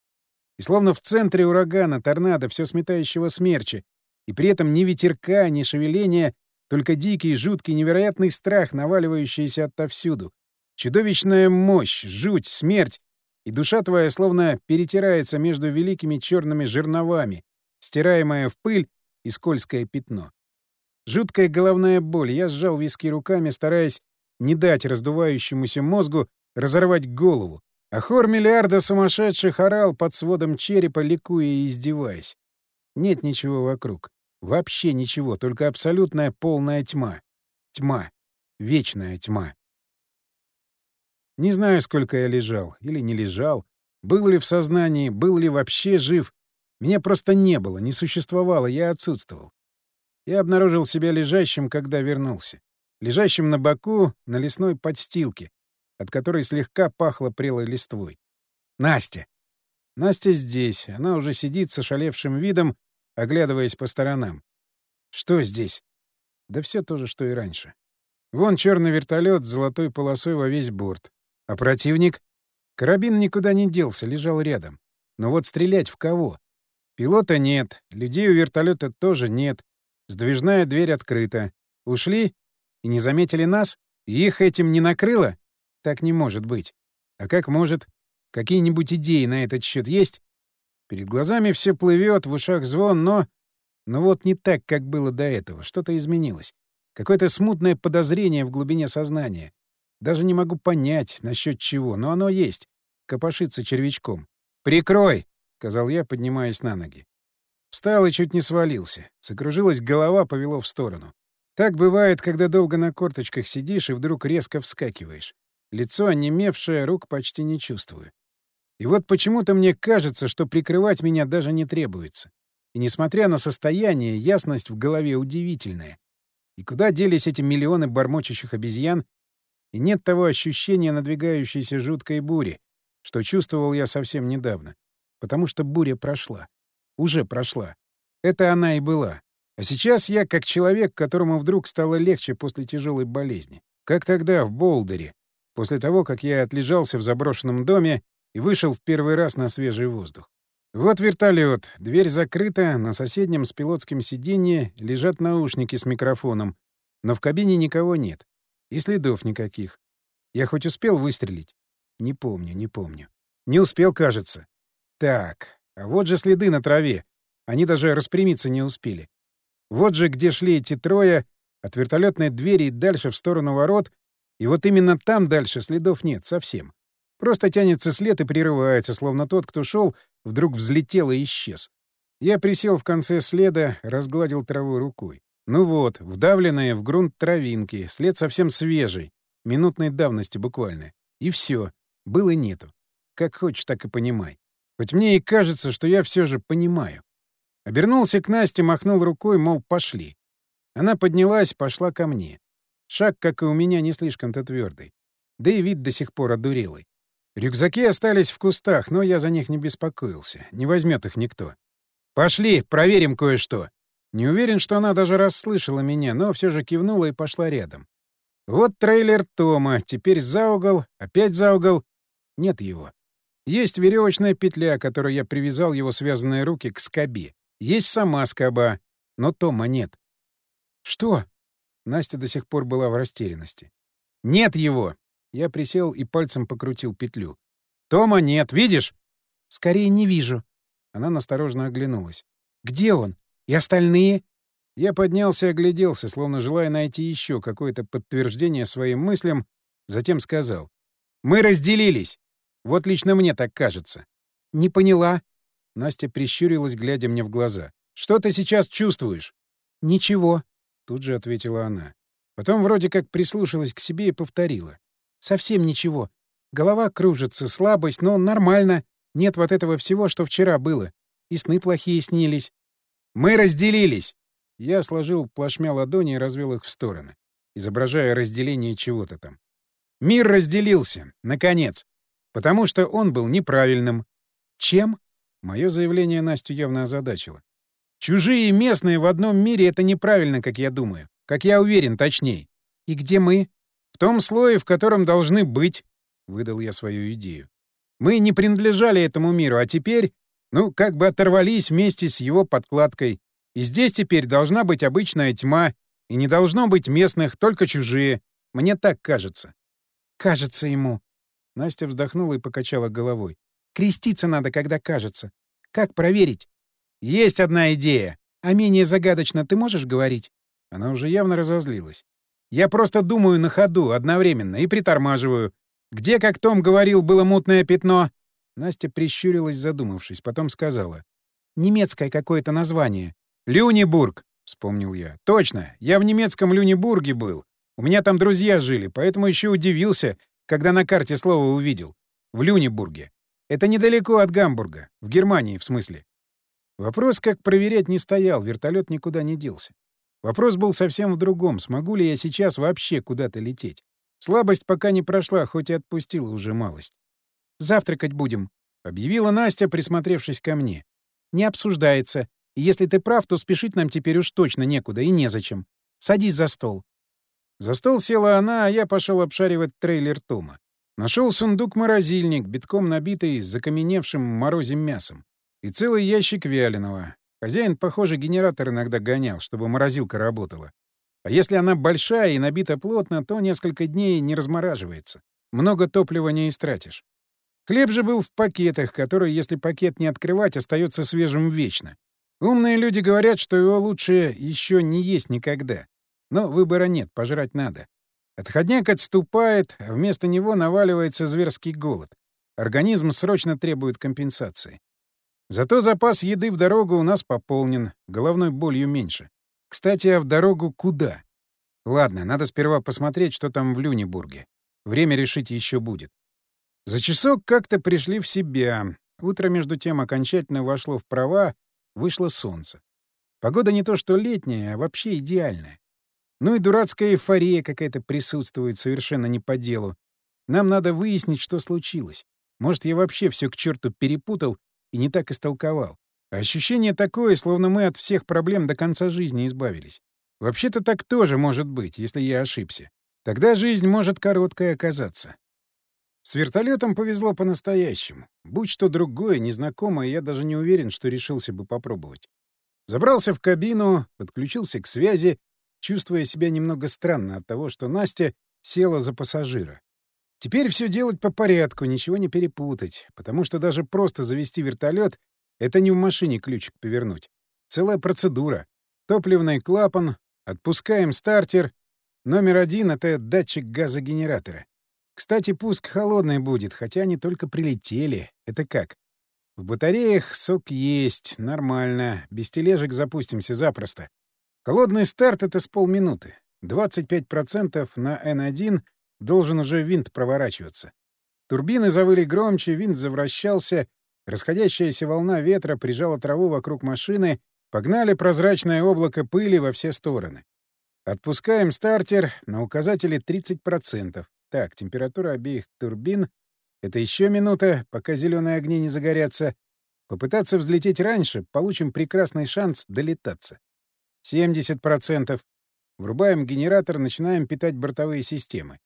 И словно в центре урагана, торнадо, все сметающего смерча, и при этом ни ветерка, ни шевеления, только дикий, жуткий, невероятный страх, наваливающийся отовсюду. Чудовищная мощь, жуть, смерть, и душа твоя словно перетирается между великими черными жерновами, стираемая в пыль и скользкое пятно. Жуткая головная боль, я сжал виски руками, стараясь не дать раздувающемуся мозгу разорвать голову, а хор миллиарда сумасшедших орал под сводом черепа, ликуя и издеваясь. Нет ничего вокруг. Вообще ничего, только абсолютная полная тьма. Тьма. Вечная тьма. Не знаю, сколько я лежал или не лежал, был ли в сознании, был ли вообще жив. Меня просто не было, не существовало, я отсутствовал. Я обнаружил себя лежащим, когда вернулся. Лежащим на боку на лесной подстилке, от которой слегка пахло прелой листвой. Настя! Настя здесь, она уже сидит с ошалевшим видом, оглядываясь по сторонам. Что здесь? Да все то же, что и раньше. Вон черный вертолет с золотой полосой во весь борт. А противник? Карабин никуда не делся, лежал рядом. Но вот стрелять в кого? Пилота нет, людей у вертолета тоже нет. Сдвижная дверь открыта. Ушли? И не заметили нас? Их этим не накрыло? Так не может быть. А как может? Какие-нибудь идеи на этот счет есть? Перед глазами все плывет, в ушах звон, но... Но вот не так, как было до этого. Что-то изменилось. Какое-то смутное подозрение в глубине сознания. Даже не могу понять, насчет чего, но оно есть. Копошится червячком. «Прикрой!» — сказал я, поднимаясь на ноги. Встал и чуть не свалился. Закружилась голова, повело в сторону. Так бывает, когда долго на корточках сидишь и вдруг резко вскакиваешь. Лицо онемевшее, рук почти не чувствую. И вот почему-то мне кажется, что прикрывать меня даже не требуется. И несмотря на состояние, ясность в голове удивительная. И куда делись эти миллионы бормочущих обезьян, и нет того ощущения надвигающейся жуткой бури, что чувствовал я совсем недавно. Потому что буря прошла. Уже прошла. Это она и была. А сейчас я как человек, которому вдруг стало легче после тяжелой болезни. Как тогда, в Болдере, после того, как я отлежался в заброшенном доме и вышел в первый раз на свежий воздух. Вот вертолет, дверь закрыта, на соседнем с пилотским сиденье лежат наушники с микрофоном, но в кабине никого нет. И следов никаких. Я хоть успел выстрелить? Не помню, не помню. Не успел, кажется. Так, а вот же следы на траве. Они даже распрямиться не успели. Вот же где шли эти трое, от вертолетной двери и дальше в сторону ворот, и вот именно там дальше следов нет совсем. Просто тянется след и прерывается, словно тот, кто шел, вдруг взлетел и исчез. Я присел в конце следа, разгладил траву рукой. Ну вот, вдавленные в грунт травинки, след совсем свежий, минутной давности буквально. И все, было нету. Как хочешь, так и понимай. Хоть мне и кажется, что я все же понимаю. Обернулся к Насте, махнул рукой, мол, пошли. Она поднялась, пошла ко мне. Шаг, как и у меня, не слишком-то твердый. Да и вид до сих пор одурелый. Рюкзаки остались в кустах, но я за них не беспокоился. Не возьмет их никто. «Пошли, проверим кое-что», не уверен, что она даже расслышала меня, но все же кивнула и пошла рядом. Вот трейлер Тома, теперь за угол, опять за угол. Нет его. Есть веревочная петля, которой я привязал его связанные руки к скобе. Есть сама скоба, но Тома нет. «Что?» Настя до сих пор была в растерянности. «Нет его!» Я присел и пальцем покрутил петлю. «Тома нет, видишь?» «Скорее не вижу». Она насторожно оглянулась. «Где он?» И остальные?» Я поднялся и огляделся, словно желая найти еще какое-то подтверждение своим мыслям, затем сказал. «Мы разделились. Вот лично мне так кажется». «Не поняла». Настя прищурилась, глядя мне в глаза. «Что ты сейчас чувствуешь?» «Ничего», — тут же ответила она. Потом вроде как прислушалась к себе и повторила. «Совсем ничего. Голова кружится, слабость, но нормально. Нет вот этого всего, что вчера было. И сны плохие снились. «Мы разделились!» Я сложил плашмя ладони и развел их в стороны, изображая разделение чего-то там. Мир разделился, наконец, потому что он был неправильным. Чем? Мое заявление Настю явно озадачило. Чужие и местные в одном мире — это неправильно, как я думаю. Как я уверен, точней. И где мы? В том слое, в котором должны быть, — выдал я свою идею. Мы не принадлежали этому миру, а теперь ну, как бы оторвались вместе с его подкладкой. И здесь теперь должна быть обычная тьма, и не должно быть местных, только чужие. Мне так кажется. Кажется ему. Настя вздохнула и покачала головой. Креститься надо, когда кажется. Как проверить? Есть одна идея. А менее загадочно ты можешь говорить? Она уже явно разозлилась. Я просто думаю на ходу одновременно и притормаживаю. Где, как Том говорил, было мутное пятно? Настя прищурилась, задумавшись, потом сказала. Немецкое какое-то название. Люнибург, вспомнил я. Точно, я в немецком Люнибурге был. У меня там друзья жили, поэтому еще удивился, когда на карте слово увидел. В Люнибурге. Это недалеко от Гамбурга. В Германии, в смысле. Вопрос, как проверять, не стоял, вертолет никуда не делся. Вопрос был совсем в другом, смогу ли я сейчас вообще куда-то лететь. Слабость пока не прошла, хоть и отпустила уже малость. «Завтракать будем», — объявила Настя, присмотревшись ко мне. «Не обсуждается. Если ты прав, то спешить нам теперь уж точно некуда и незачем. Садись за стол». За стол села она, а я пошел обшаривать трейлер Тома. Нашел сундук-морозильник, битком набитый закаменевшим морозим мясом. И целый ящик вяленого. Хозяин, похоже, генератор иногда гонял, чтобы морозилка работала. А если она большая и набита плотно, то несколько дней не размораживается. Много топлива не истратишь. Хлеб же был в пакетах, который, если пакет не открывать, остается свежим вечно. Умные люди говорят, что его лучше еще не есть никогда. Но выбора нет, пожрать надо. Отходняк отступает, а вместо него наваливается зверский голод. Организм срочно требует компенсации. Зато запас еды в дорогу у нас пополнен, головной болью меньше. Кстати, а в дорогу куда? Ладно, надо сперва посмотреть, что там в Люнебурге. Время решить еще будет. За часок как-то пришли в себя. Утро, между тем, окончательно вошло в права, вышло солнце. Погода не то что летняя, а вообще идеальная. Ну и дурацкая эйфория какая-то присутствует совершенно не по делу. Нам надо выяснить, что случилось. Может, я вообще все к черту перепутал и не так истолковал. А ощущение такое, словно мы от всех проблем до конца жизни избавились. Вообще-то так тоже может быть, если я ошибся. Тогда жизнь может короткой оказаться. С вертолетом повезло по-настоящему. Будь что другое, незнакомое, я даже не уверен, что решился бы попробовать. Забрался в кабину, подключился к связи, чувствуя себя немного странно от того, что Настя села за пассажира. Теперь все делать по порядку, ничего не перепутать, потому что даже просто завести вертолет — это не в машине ключик повернуть. Целая процедура. Топливный клапан, отпускаем стартер. Номер один — это датчик газогенератора. Кстати, пуск холодный будет, хотя они только прилетели. Это как? В батареях сок есть, нормально. Без тележек запустимся запросто. Холодный старт — это с полминуты. 25% на N1 должен уже винт проворачиваться. Турбины завыли громче, винт завращался, расходящаяся волна ветра прижала траву вокруг машины, погнали прозрачное облако пыли во все стороны. Отпускаем стартер на указателе 30%. Так, температура обеих турбин — это еще минута, пока зеленые огни не загорятся. Попытаться взлететь раньше — получим прекрасный шанс долетаться. 70%. Врубаем генератор, начинаем питать бортовые системы.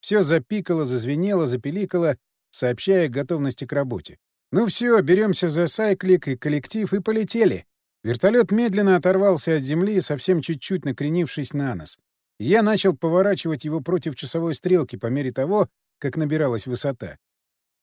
Все запикало, зазвенело, запеликало, сообщая готовности к работе. Ну все, беремся за сайклик и коллектив и полетели. Вертолет медленно оторвался от земли, совсем чуть-чуть накренившись на нос я начал поворачивать его против часовой стрелки по мере того, как набиралась высота.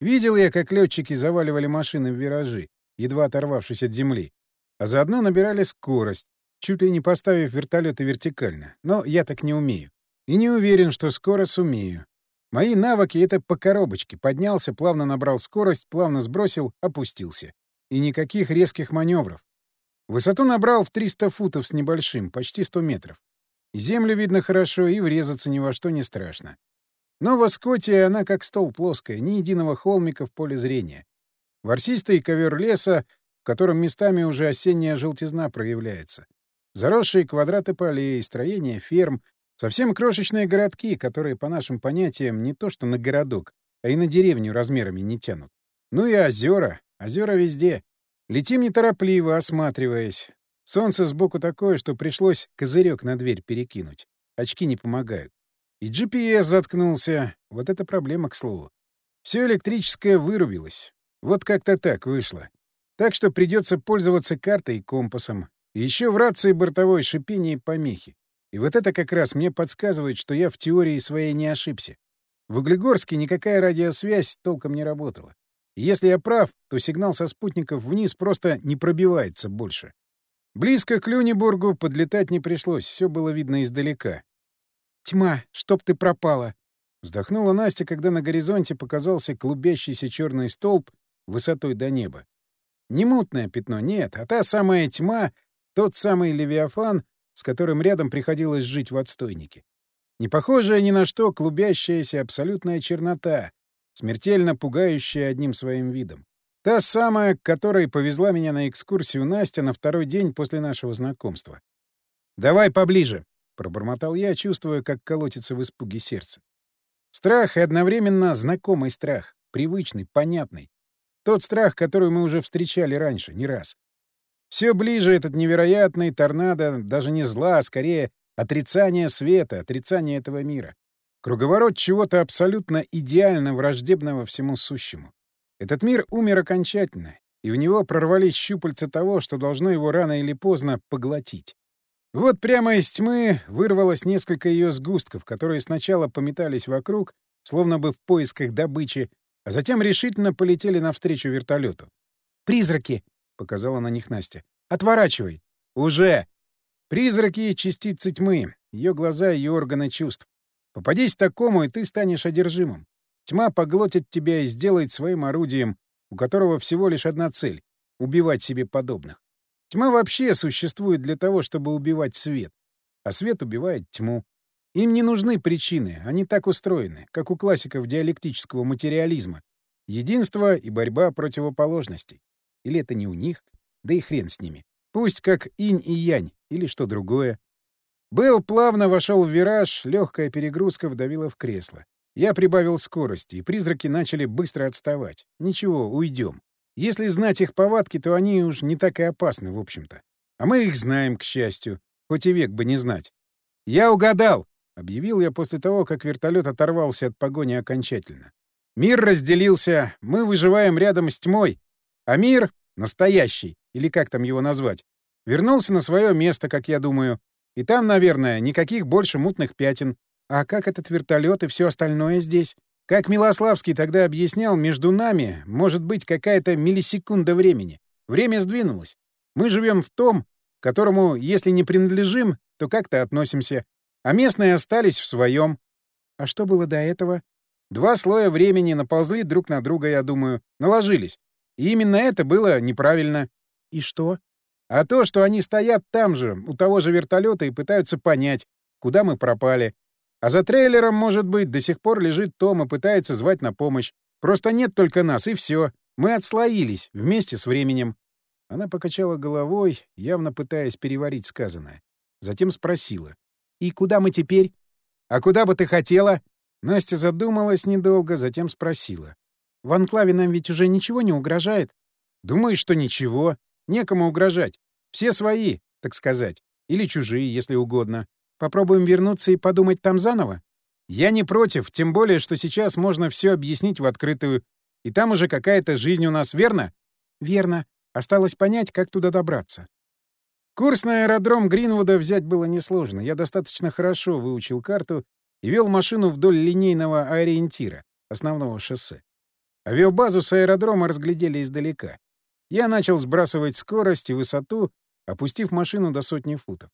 Видел я, как летчики заваливали машины в виражи, едва оторвавшись от земли, а заодно набирали скорость, чуть ли не поставив вертолеты вертикально. Но я так не умею. И не уверен, что скоро сумею. Мои навыки — это по коробочке. Поднялся, плавно набрал скорость, плавно сбросил, опустился. И никаких резких маневров. Высоту набрал в 300 футов с небольшим, почти 100 метров. Землю видно хорошо, и врезаться ни во что не страшно. Но в Оскотии она как стол плоская, ни единого холмика в поле зрения. Ворсистый ковер леса, в котором местами уже осенняя желтизна проявляется. Заросшие квадраты полей, строения ферм, совсем крошечные городки, которые, по нашим понятиям, не то что на городок, а и на деревню размерами не тянут. Ну и озера. Озера везде. Летим неторопливо, осматриваясь. Солнце сбоку такое, что пришлось козырек на дверь перекинуть. Очки не помогают. И GPS заткнулся. Вот это проблема, к слову. Все электрическое вырубилось. Вот как-то так вышло. Так что придется пользоваться картой и компасом. Еще в рации бортовой шипение помехи. И вот это как раз мне подсказывает, что я в теории своей не ошибся. В Углегорске никакая радиосвязь толком не работала. И если я прав, то сигнал со спутников вниз просто не пробивается больше. Близко к Люнебургу подлетать не пришлось, все было видно издалека. «Тьма, чтоб ты пропала!» Вздохнула Настя, когда на горизонте показался клубящийся черный столб высотой до неба. Не мутное пятно, нет, а та самая тьма, тот самый Левиафан, с которым рядом приходилось жить в отстойнике. Не похожая ни на что клубящаяся абсолютная чернота, смертельно пугающая одним своим видом. Та самая, к которой повезла меня на экскурсию Настя на второй день после нашего знакомства. «Давай поближе», — пробормотал я, чувствуя, как колотится в испуге сердце. Страх и одновременно знакомый страх, привычный, понятный. Тот страх, который мы уже встречали раньше, не раз. Все ближе этот невероятный торнадо, даже не зла, а скорее отрицание света, отрицание этого мира. Круговорот чего-то абсолютно идеально враждебного всему сущему. Этот мир умер окончательно, и в него прорвались щупальца того, что должно его рано или поздно поглотить. Вот прямо из тьмы вырвалось несколько ее сгустков, которые сначала пометались вокруг, словно бы в поисках добычи, а затем решительно полетели навстречу вертолету. «Призраки!» — показала на них Настя. «Отворачивай!» «Уже!» Призраки — частицы тьмы, ее глаза — ее органы чувств. Попадись такому, и ты станешь одержимым. Тьма поглотит тебя и сделает своим орудием, у которого всего лишь одна цель — убивать себе подобных. Тьма вообще существует для того, чтобы убивать свет, а свет убивает тьму. Им не нужны причины, они так устроены, как у классиков диалектического материализма. Единство и борьба противоположностей. Или это не у них? Да и хрен с ними. Пусть как инь и янь, или что другое. Был плавно вошел в вираж, легкая перегрузка вдавила в кресло. Я прибавил скорости, и призраки начали быстро отставать. Ничего, уйдем. Если знать их повадки, то они уж не так и опасны, в общем-то. А мы их знаем, к счастью, хоть и век бы не знать. «Я угадал!» Объявил я после того, как вертолет оторвался от погони окончательно. Мир разделился, мы выживаем рядом с тьмой, а мир, настоящий, или как там его назвать, вернулся на свое место, как я думаю, и там, наверное, никаких больше мутных пятен. А как этот вертолет и все остальное здесь? Как Милославский тогда объяснял, между нами может быть какая-то миллисекунда времени. Время сдвинулось. Мы живем в том, которому, если не принадлежим, то как-то относимся. А местные остались в своем. А что было до этого? Два слоя времени наползли друг на друга, я думаю, наложились. И именно это было неправильно. И что? А то, что они стоят там же, у того же вертолета и пытаются понять, куда мы пропали. А за трейлером, может быть, до сих пор лежит Том и пытается звать на помощь. Просто нет только нас, и все. Мы отслоились вместе с временем. Она покачала головой, явно пытаясь переварить сказанное. Затем спросила. «И куда мы теперь?» «А куда бы ты хотела?» Настя задумалась недолго, затем спросила. «В анклаве нам ведь уже ничего не угрожает?» «Думаю, что ничего. Некому угрожать. Все свои, так сказать. Или чужие, если угодно. Попробуем вернуться и подумать там заново?» «Я не против, тем более, что сейчас можно все объяснить в открытую. И там уже какая-то жизнь у нас, верно?» «Верно. Осталось понять, как туда добраться». Курс на аэродром Гринвуда взять было несложно. Я достаточно хорошо выучил карту и вел машину вдоль линейного ориентира, основного шоссе. Авиабазу с аэродрома разглядели издалека. Я начал сбрасывать скорость и высоту, опустив машину до сотни футов.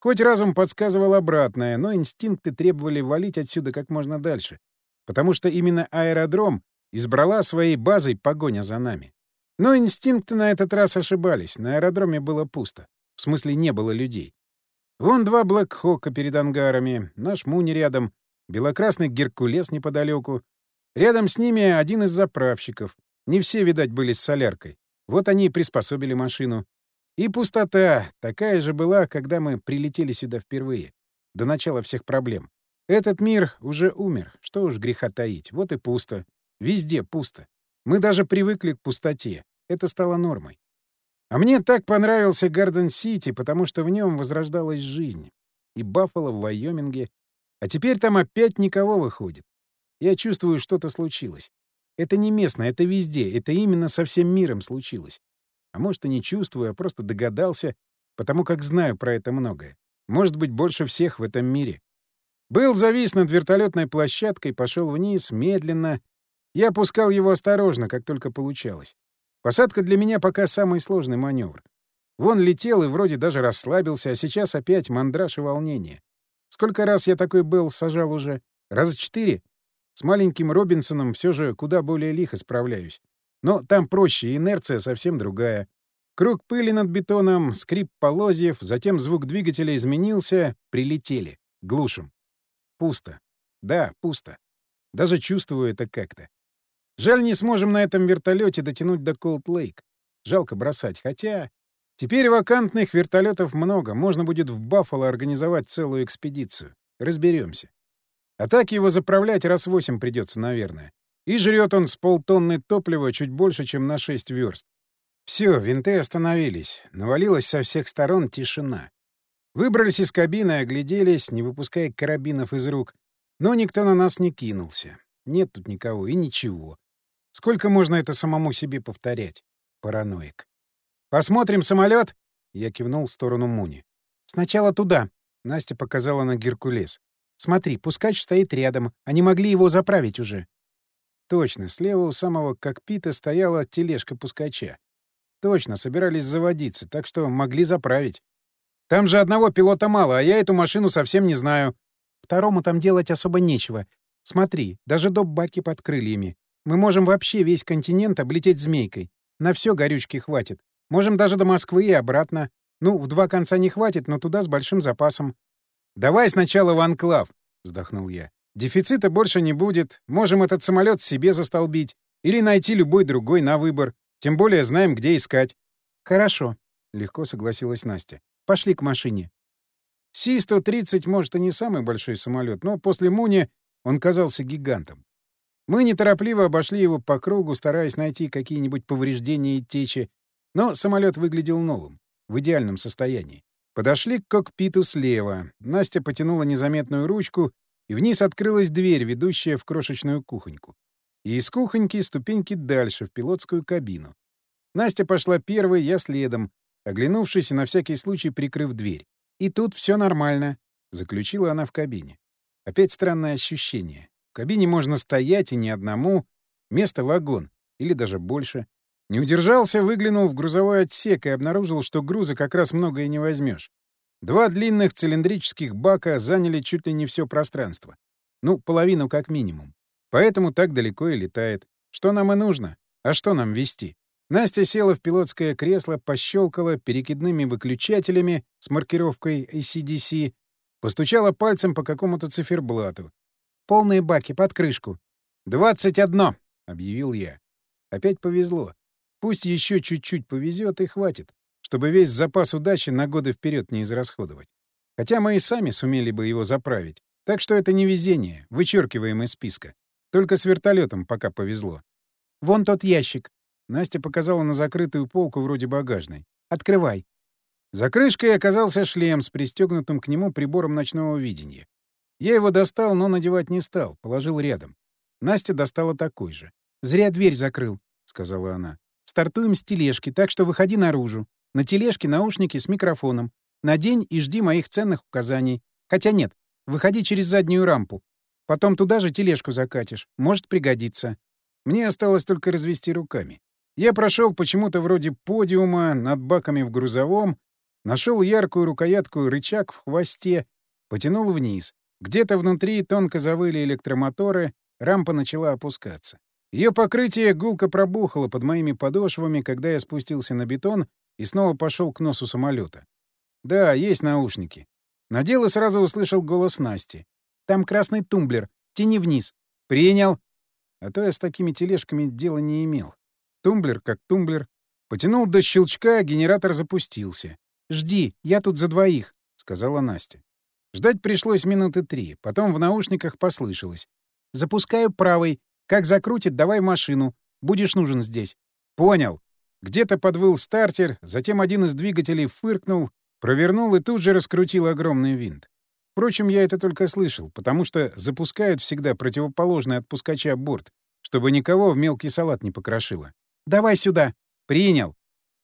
Хоть разум подсказывал обратное, но инстинкты требовали валить отсюда как можно дальше, потому что именно аэродром избрала своей базой погоня за нами. Но инстинкты на этот раз ошибались, на аэродроме было пусто. В смысле, не было людей. Вон два Блэк-Хока перед ангарами, наш Муни рядом, белокрасный Геркулес неподалеку. Рядом с ними один из заправщиков. Не все, видать, были с соляркой. Вот они и приспособили машину. И пустота такая же была, когда мы прилетели сюда впервые. До начала всех проблем. Этот мир уже умер, что уж греха таить. Вот и пусто. Везде пусто. Мы даже привыкли к пустоте. Это стало нормой. А мне так понравился Гарден-Сити, потому что в нем возрождалась жизнь. И Баффало в Вайоминге. А теперь там опять никого выходит. Я чувствую, что-то случилось. Это не местно, это везде. Это именно со всем миром случилось. А может, и не чувствую, а просто догадался, потому как знаю про это многое. Может быть, больше всех в этом мире. Был завис над вертолетной площадкой, пошел вниз, медленно. Я опускал его осторожно, как только получалось. Посадка для меня пока самый сложный маневр. Вон летел и вроде даже расслабился, а сейчас опять мандраж и волнение. Сколько раз я такой был сажал уже? Раза четыре? С маленьким Робинсоном все же куда более лихо справляюсь. Но там проще, инерция совсем другая. Круг пыли над бетоном, скрип полозьев, затем звук двигателя изменился, прилетели. Глушим. Пусто. Да, пусто. Даже чувствую это как-то. Жаль, не сможем на этом вертолете дотянуть до Колд-Лейк. Жалко бросать, хотя... Теперь вакантных вертолетов много, можно будет в Баффало организовать целую экспедицию. Разберемся. А так его заправлять раз восемь придется, наверное. И жрет он с полтонны топлива чуть больше, чем на шесть верст. Все, винты остановились. Навалилась со всех сторон тишина. Выбрались из кабины, огляделись, не выпуская карабинов из рук. Но никто на нас не кинулся. Нет тут никого и ничего. Сколько можно это самому себе повторять? Параноик. «Посмотрим самолет? Я кивнул в сторону Муни. «Сначала туда», — Настя показала на Геркулес. «Смотри, пускач стоит рядом. Они могли его заправить уже». Точно, слева у самого кокпита стояла тележка пускача. Точно, собирались заводиться, так что могли заправить. Там же одного пилота мало, а я эту машину совсем не знаю. Второму там делать особо нечего. Смотри, даже доп-баки под крыльями. Мы можем вообще весь континент облететь змейкой. На все горючки хватит. Можем даже до Москвы и обратно. Ну, в два конца не хватит, но туда с большим запасом. «Давай сначала в анклав», — вздохнул я. «Дефицита больше не будет. Можем этот самолет себе застолбить. Или найти любой другой на выбор. Тем более знаем, где искать». «Хорошо», — легко согласилась Настя. «Пошли к машине». Си-130, может, и не самый большой самолет, но после Муни он казался гигантом. Мы неторопливо обошли его по кругу, стараясь найти какие-нибудь повреждения и течи, но самолет выглядел новым, в идеальном состоянии. Подошли к кокпиту слева. Настя потянула незаметную ручку, и вниз открылась дверь, ведущая в крошечную кухоньку и из кухоньки ступеньки дальше, в пилотскую кабину. Настя пошла первой, я следом, оглянувшись и на всякий случай прикрыв дверь. «И тут все нормально», — заключила она в кабине. Опять странное ощущение. В кабине можно стоять и не одному, место вагон, или даже больше. Не удержался, выглянул в грузовой отсек и обнаружил, что груза как раз много и не возьмешь. Два длинных цилиндрических бака заняли чуть ли не все пространство. Ну, половину как минимум. Поэтому так далеко и летает. Что нам и нужно? А что нам вести? Настя села в пилотское кресло, пощелкала перекидными выключателями с маркировкой ACDC, постучала пальцем по какому-то циферблату. «Полные баки, под крышку». «Двадцать одно!» — объявил я. Опять повезло. Пусть еще чуть-чуть повезет и хватит, чтобы весь запас удачи на годы вперед не израсходовать. Хотя мы и сами сумели бы его заправить. Так что это не везение, вычеркиваем из списка. Только с вертолетом пока повезло. «Вон тот ящик». Настя показала на закрытую полку вроде багажной. «Открывай». За крышкой оказался шлем с пристегнутым к нему прибором ночного видения. Я его достал, но надевать не стал, положил рядом. Настя достала такой же. «Зря дверь закрыл», — сказала она. «Стартуем с тележки, так что выходи наружу. На тележке наушники с микрофоном. Надень и жди моих ценных указаний. Хотя нет, выходи через заднюю рампу. Потом туда же тележку закатишь. Может пригодиться. Мне осталось только развести руками. Я прошел почему-то вроде подиума над баками в грузовом, нашел яркую рукоятку рычаг в хвосте, потянул вниз. Где-то внутри тонко завыли электромоторы, рампа начала опускаться. Ее покрытие гулко пробухало под моими подошвами, когда я спустился на бетон и снова пошел к носу самолета. Да, есть наушники. Надел и сразу услышал голос Насти. Там красный тумблер. Тяни вниз. Принял. А то я с такими тележками дела не имел. Тумблер как тумблер. Потянул до щелчка, генератор запустился. «Жди, я тут за двоих», — сказала Настя. Ждать пришлось минуты три. Потом в наушниках послышалось. «Запускаю правый. Как закрутит, давай в машину. Будешь нужен здесь». «Понял». Где-то подвыл стартер, затем один из двигателей фыркнул, провернул и тут же раскрутил огромный винт. Впрочем, я это только слышал, потому что запускают всегда противоположный от пускача борт, чтобы никого в мелкий салат не покрошило. «Давай сюда!» «Принял!»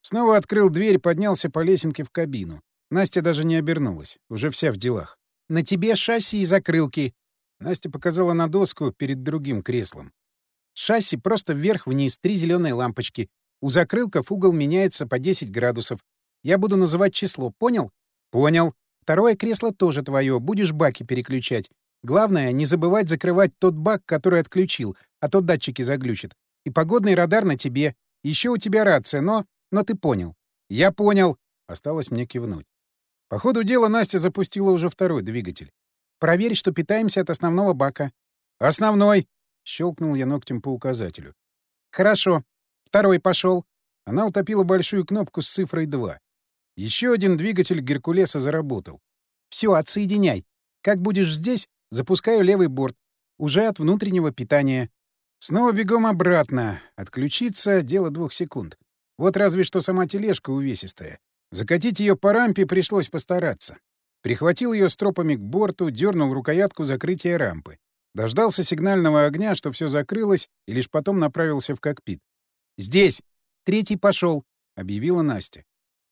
Снова открыл дверь, поднялся по лесенке в кабину. Настя даже не обернулась, уже вся в делах. На тебе шасси и закрылки. Настя показала на доску перед другим креслом. Шасси просто вверх-вниз, три зеленые лампочки. У закрылков угол меняется по 10 градусов. Я буду называть число, понял? Понял. Второе кресло тоже твое, будешь баки переключать. Главное, не забывать закрывать тот бак, который отключил, а то датчики заглючат. И погодный радар на тебе. Еще у тебя рация, но... Но ты понял. Я понял. Осталось мне кивнуть. По ходу дела Настя запустила уже второй двигатель. Проверь, что питаемся от основного бака. Основной! Щелкнул я ногтем по указателю. Хорошо. Второй пошел. Она утопила большую кнопку с цифрой 2. Еще один двигатель Геркулеса заработал. Все, отсоединяй. Как будешь здесь, запускаю левый борт. Уже от внутреннего питания. Снова бегом обратно. Отключиться — дело двух секунд. Вот разве что сама тележка увесистая. Закатить ее по рампе пришлось постараться. Прихватил ее стропами к борту, дернул рукоятку закрытия рампы. Дождался сигнального огня, что все закрылось, и лишь потом направился в кокпит. «Здесь! Третий пошел!» — объявила Настя.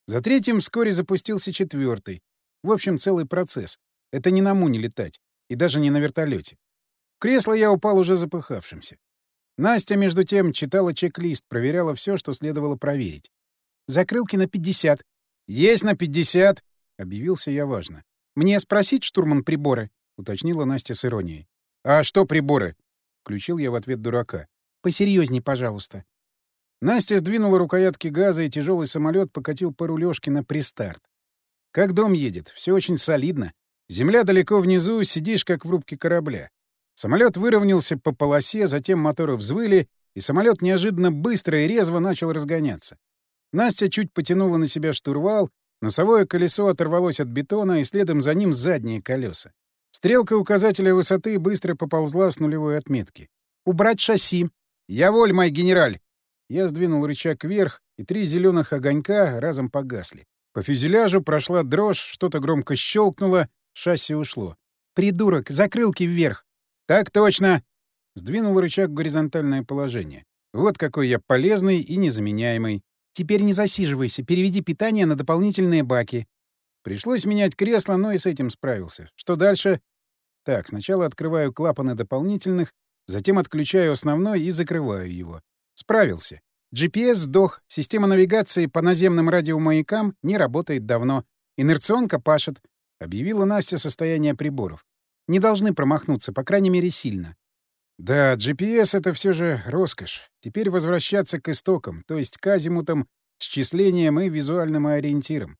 За третьим вскоре запустился четвертый. В общем, целый процесс. Это не на муне летать. И даже не на вертолете. В кресло я упал уже запыхавшимся. Настя, между тем, читала чек-лист, проверяла все, что следовало проверить. «Закрылки на 50». «Есть на 50», — объявился я важно. «Мне спросить, штурман, приборы?» — уточнила Настя с иронией. «А что приборы?» — включил я в ответ дурака. «Посерьезней, пожалуйста». Настя сдвинула рукоятки газа, и тяжелый самолет покатил по рулежке на пристарт. Как дом едет, все очень солидно. Земля далеко внизу, сидишь как в рубке корабля. Самолет выровнялся по полосе, затем моторы взвыли, и самолет неожиданно быстро и резво начал разгоняться. Настя чуть потянула на себя штурвал, носовое колесо оторвалось от бетона, и следом за ним задние колеса. Стрелка указателя высоты быстро поползла с нулевой отметки. «Убрать шасси!» «Я воль, мой генераль!» Я сдвинул рычаг вверх, и три зеленых огонька разом погасли. По фюзеляжу прошла дрожь, что-то громко щелкнуло, шасси ушло. «Придурок, закрылки вверх!» «Так точно!» Сдвинул рычаг в горизонтальное положение. Вот какой я полезный и незаменяемый. Теперь не засиживайся, переведи питание на дополнительные баки. Пришлось менять кресло, но и с этим справился. Что дальше? Так, сначала открываю клапаны дополнительных, затем отключаю основной и закрываю его. Справился. GPS сдох, система навигации по наземным радиомаякам не работает давно. Инерционка пашет. Объявила Настя состояние приборов. Не должны промахнуться, по крайней мере, сильно. Да, GPS — это все же роскошь. Теперь возвращаться к истокам, то есть к азимутам, счислениям и визуальным ориентирам.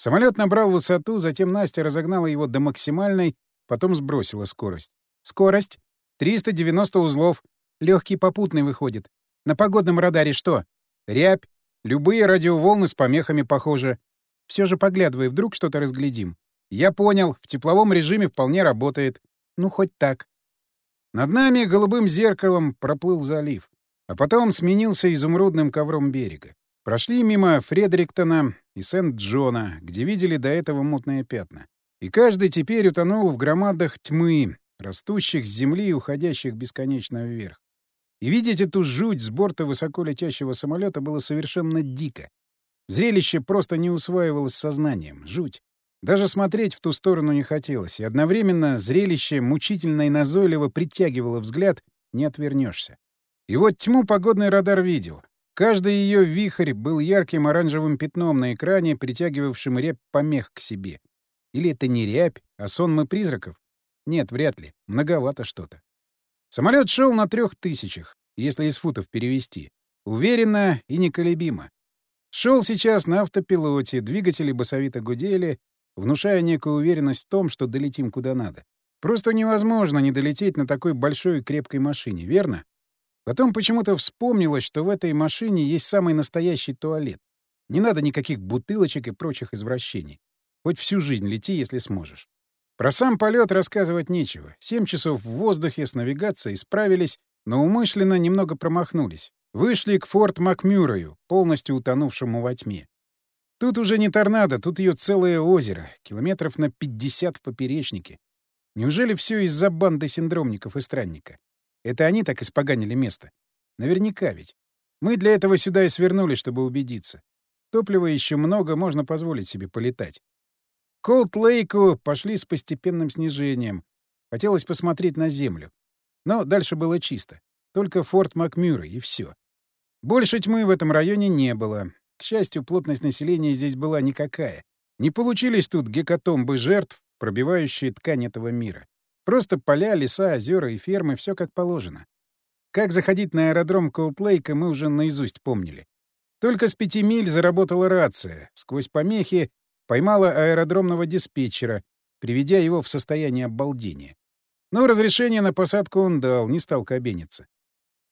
Самолет набрал высоту, затем Настя разогнала его до максимальной, потом сбросила скорость. Скорость? 390 узлов. Легкий попутный выходит. На погодном радаре что? Рябь. Любые радиоволны с помехами похожи. Все же поглядывай, вдруг что-то разглядим. Я понял, в тепловом режиме вполне работает. Ну, хоть так. Над нами голубым зеркалом проплыл залив, а потом сменился изумрудным ковром берега. Прошли мимо Фредериктона и Сент-Джона, где видели до этого мутные пятна. И каждый теперь утонул в громадах тьмы, растущих с земли и уходящих бесконечно вверх. И видеть эту жуть с борта высоко летящего самолета было совершенно дико. Зрелище просто не усваивалось сознанием. Жуть. Даже смотреть в ту сторону не хотелось, и одновременно зрелище мучительно и назойливо притягивало взгляд, не отвернешься. И вот тьму погодный радар видел. Каждый ее вихрь был ярким оранжевым пятном на экране, притягивавшим рябь помех к себе. Или это не рябь, а сонмы призраков? Нет, вряд ли. Многовато что-то. Самолет шел на трех тысячах, если из футов перевести. Уверенно и неколебимо. Шел сейчас на автопилоте, двигатели басовито гудели, внушая некую уверенность в том, что долетим куда надо. Просто невозможно не долететь на такой большой и крепкой машине, верно? Потом почему-то вспомнилось, что в этой машине есть самый настоящий туалет. Не надо никаких бутылочек и прочих извращений. Хоть всю жизнь лети, если сможешь. Про сам полет рассказывать нечего. Семь часов в воздухе с навигацией справились, но умышленно немного промахнулись. Вышли к форт Макмюрою, полностью утонувшему во тьме. Тут уже не торнадо, тут ее целое озеро, километров на 50 в поперечнике. Неужели все из-за банды синдромников и странника? Это они так испоганили место? Наверняка ведь. Мы для этого сюда и свернули, чтобы убедиться. Топлива еще много, можно позволить себе полетать. К Коут-Лейку пошли с постепенным снижением. Хотелось посмотреть на землю. Но дальше было чисто. Только форт Макмюра и все. Больше тьмы в этом районе не было. К счастью, плотность населения здесь была никакая. Не получились тут гекатомбы жертв, пробивающие ткань этого мира. Просто поля, леса, озера и фермы — все как положено. Как заходить на аэродром Колтлейка мы уже наизусть помнили. Только с пяти миль заработала рация. Сквозь помехи поймала аэродромного диспетчера, приведя его в состояние обалдения. Но разрешение на посадку он дал, не стал кабениться.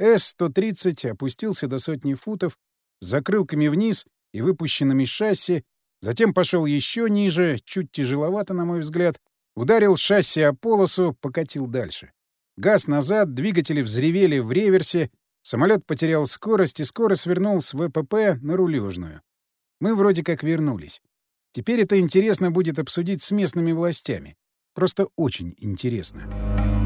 С-130 опустился до сотни футов, с закрылками вниз и выпущенными шасси, затем пошел еще ниже, чуть тяжеловато, на мой взгляд, ударил шасси о полосу, покатил дальше. Газ назад, двигатели взревели в реверсе, самолет потерял скорость и скоро свернул с ВПП на рулежную. Мы вроде как вернулись. Теперь это интересно будет обсудить с местными властями. Просто очень интересно.